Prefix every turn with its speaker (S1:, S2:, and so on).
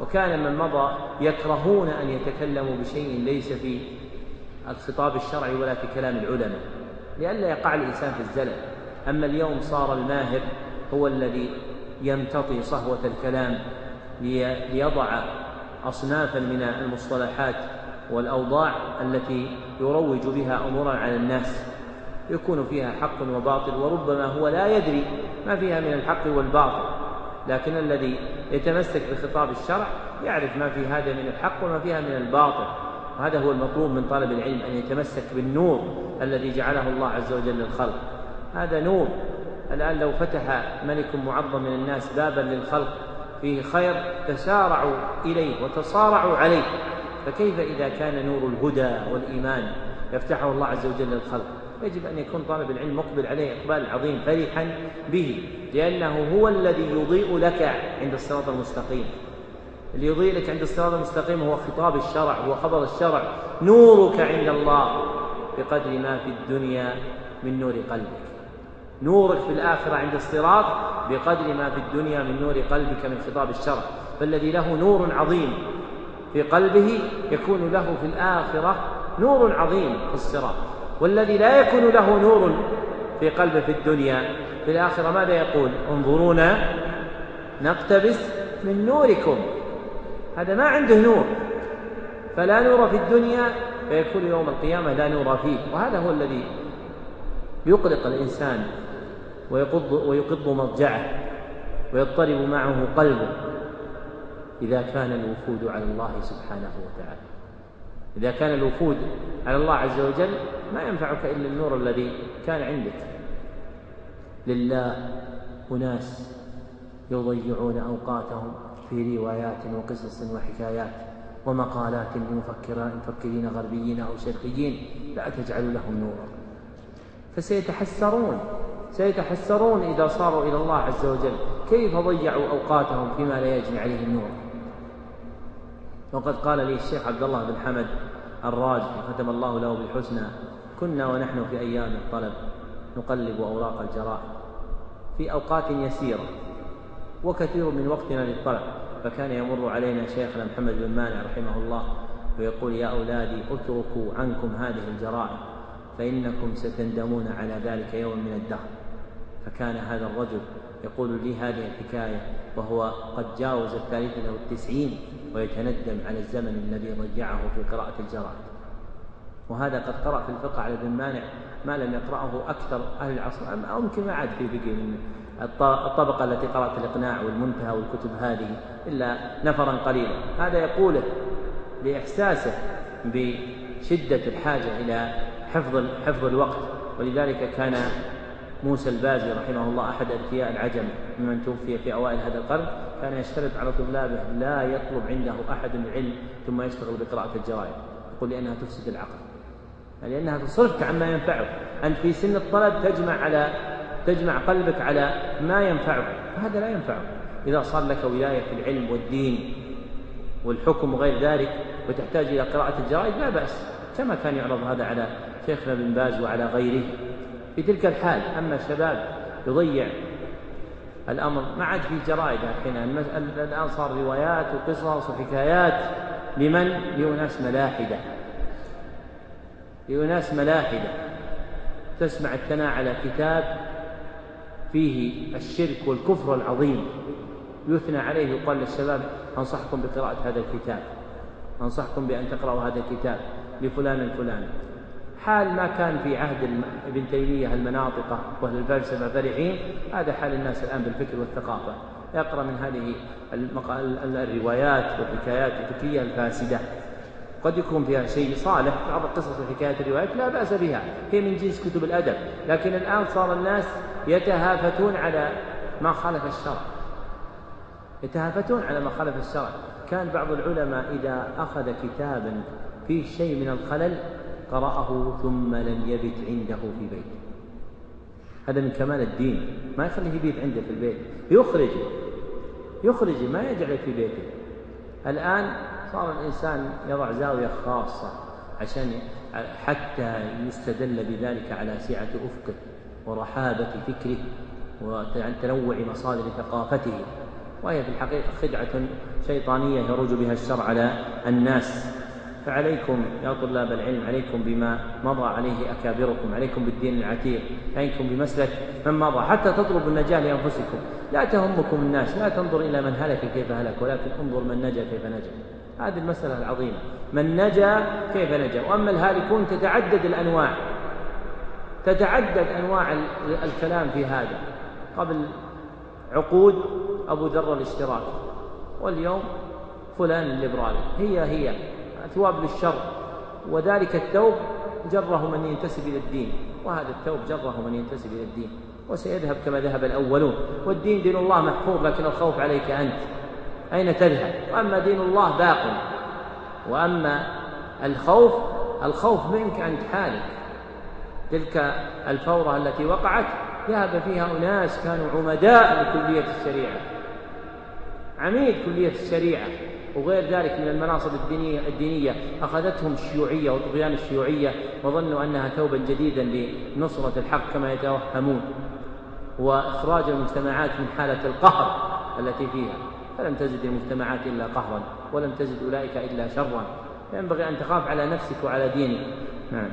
S1: وكان من مضى يكرهون أن يتكلموا بشيء ليس في الخطاب الشرعي ولا في كلام العلماء لئلا يقع الإنسان في الزلل. أما اليوم صار الماهر هو الذي يمتطي صهوة الكلام ليضع أصنافا من المصطلحات والأوضاع التي يروج بها أمورا على الناس. يكون فيها حق وباطل وربما هو لا يدري ما فيها من الحق والباطل. لكن الذي يتمسك بخطاب الشرع يعرف ما في هذا من الحق وما فيها من الباطل. وهذا هو المطلوب من طالب العلم أن يتمسك بالنور الذي جعله الله عز وجل للخلق. هذا نور. الآن لو فتح ملك معظم من الناس بابا للخلق فيه خير تسارعوا إليه وتصارعوا عليه. فكيف إذا كان نور الهدى والإيمان يفتحه الله عز وجل للخلق؟ يجب أن يكون طالب العلم مقبل عليه إقبال عظيم فرحا به لأنه هو الذي يضيء لك عند الصراط المستقيم. اللي يضيء لك عند الصراط المستقيم هو خطاب الشرع هو خبر الشرع. نورك عند الله بقدر ما في الدنيا من نور قلبك. نورك في الآخرة عند الصراط بقدر ما في الدنيا من نور قلبك من خطاب الشرع. فالذي له نور عظيم في قلبه يكون له في الآخرة نور عظيم في الصراط. والذي لا يكون له نور في قلبه في الدنيا في الآخرة ماذا يقول؟ انظرونا نقتبس من نوركم. هذا ما عنده نور. فلا نور في الدنيا فيكون يوم القيامة لا نور فيه. وهذا هو الذي يقلق الإنسان ويقض ويقض مضجعه ويضطرب معه قلبه إذا كان الوفود على الله سبحانه وتعالى. إذا كان الوفود على الله عز وجل ما ينفعك إلا النور الذي كان عندك. لله أناس يضيعون أوقاتهم في روايات وقصص وحكايات ومقالات لمفكرين غربيين أو شرقيين لا تجعل لهم نورا. فسيتحسرون سيتحسرون إذا صاروا إلى الله عز وجل. كيف ضيعوا أوقاتهم فيما لا يجني عليه النور؟ وقد قال لي الشيخ عبد الله بن حمد الراج ختم الله له بالحسنى. كنا ونحن في أيام الطلب نقلب أوراق الجرائد في أوقات يسيرة وكثير من وقتنا للطلب. فكان يمر علينا شيخنا محمد بن مانع رحمه الله ويقول يا أولادي اتركوا عنكم هذه الجرائد فإنكم ستندمون على ذلك يوم من الدهر. فكان هذا الرجل يقول لي هذه الحكاية وهو قد جاوز الثالثة والتسعين ويتندم على الزمن الذي ضيعه في قراءة الجرائد. وهذا قد قرأ في الفقه على ابن مانع ما لم يقرأه أكثر أهل العصر أو يمكن ما عاد في فقه من الطبقة التي قرأت الإقناع والمنتهى والكتب هذه إلا نفرا قليلا. هذا يقوله لإحساسه بشدة الحاجة إلى حفظ حفظ الوقت. ولذلك كان موسى البازي رحمه الله أحد أذكياء العجم ممن توفي في أوائل هذا القرن كان يشترط على طلابه لا يطلب عنده أحد العلم ثم يشتغل بقراءة الجرائد يقول لأنها تفسد العقل. لأنها تصرفك عما ينفعك. أنت في سن الطلب تجمع على تجمع قلبك على ما ينفعك. هذا لا ينفعك. إذا صار لك ولاية في العلم والدين والحكم وغير ذلك وتحتاج إلى قراءة الجرائد لا بأس. كما كان يعرض هذا على شيخنا بن باز وعلى غيره. في تلك الحال أما الشباب يضيع الأمر. ما عاد في جرائد الحين. الآن صار روايات وقصص وحكايات لمن؟ لأناس ملاحدة. لأناس ملاحدة. تسمع الثناء على كتاب فيه الشرك والكفر العظيم. يثنى عليه يقال للشباب أنصحكم بقراءة هذا الكتاب. أنصحكم بأن تقرأوا هذا الكتاب لفلان الفلاني. حال ما كان في عهد ابن تيمية المناطقة وأهل الفلسفة فرحين هذا حال الناس الآن بالفكر والثقافة. يقرأ من هذه الروايات والحكايات الفكرية الفاسدة. قد يكون فيها شيء صالح بعض القصص والحكايات الروايات لا بأس بها. هي من جنس كتب الأدب. لكن الآن صار الناس يتهافتون على ما خالف الشرع. يتهافتون على ما خالف الشرع. كان بعض العلماء إذا أخذ كتابا فيه شيء من الخلل قرأه ثم لم يبت عنده في بيته هذا من كمال الدين. ما يخليه يبيت عنده في البيت. يخرجه يخرجه ما يجعله في بيته. الآن صار الإنسان يضع زاوية خاصة عشان حتى يستدل بذلك على سعة أفقه ورحابة فكره وتنوع مصادر ثقافته. وهي في الحقيقة خدعة شيطانية يروج بها الشر على الناس. فعليكم يا طلاب العلم عليكم بما مضى عليه أكابركم عليكم بالدين العتيق عليكم بمسلك من مضى حتى تطلبوا النجاة لأنفسكم. لا تهمكم الناس لا تنظر إلى من هلك كيف هلك ولكن انظر من نجا كيف نجا. هذه المسألة العظيمة. من نجا كيف نجا؟ وأما الهالكون تتعدد الأنواع. تتعدد أنواع الكلام في هذا. قبل عقود أبو ذر الاشتراك واليوم فلان الليبرالي. هي هي. ثواب للشر وذلك الثوب جره من ينتسب إلى الدين وهذا الثوب جره من ينتسب إلى الدين وسيذهب كما ذهب الأولون والدين دين الله محفوظ لكن الخوف عليك أنت. أين تذهب؟ وأما دين الله باق. وأما الخوف الخوف منك أنت حالك. تلك الفورة التي وقعت ذهب فيها أناس كانوا عمداء لكلية الشريعة. عميد كلية الشريعة وغير ذلك من المناصب الدينية, الدينية أخذتهم الشيوعية وطغيان الشيوعية وظنوا أنها ثوبا جديدا لنصرة الحق كما يتوهمون وإخراج المجتمعات من حالة القهر التي فيها. فلم تزد المجتمعات إلا قهرا ولم تزد أولئك إلا شرا. ينبغي أن تخاف على نفسك وعلى دينك. نعم.